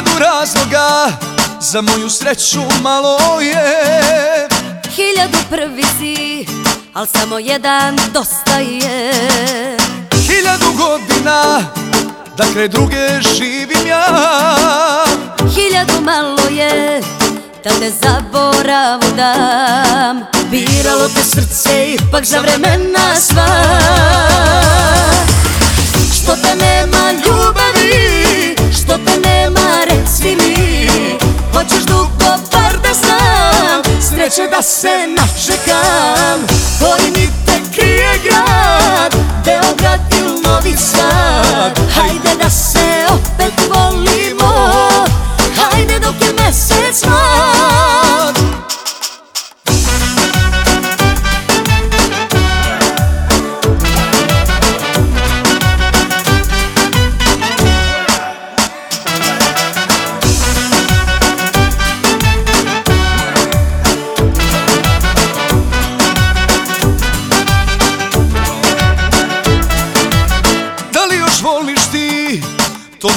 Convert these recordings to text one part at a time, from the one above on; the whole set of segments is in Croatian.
razloga Za moju sreću malo je. Hiljadu prvi si, al samo jedan dosta je. Hiljadu godina Da kraj druge živim ja. Hiljadu malo je Da te zaboravu dam Biralo te srce ipak za vremena sva. Što te nema Sreće da se načekam Koji mi te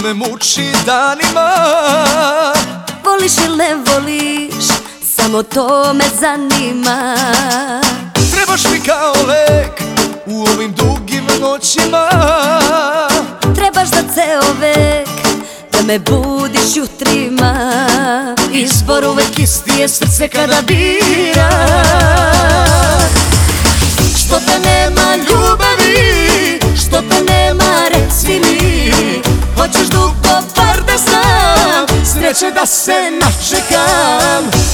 me muči danima. Voliš ili ne voliš Samo to me zanima. Trebaš mi kao lek U ovim dugim noćima. Trebaš za ceo vek Da me budiš jutrima. Izbor uvek isti je srce kada bira Sreće da se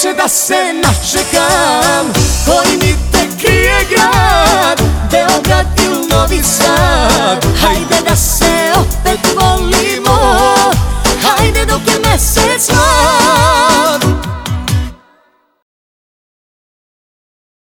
Sreće da se načekam Koji mi te krije grad Beograd ili Novi Sad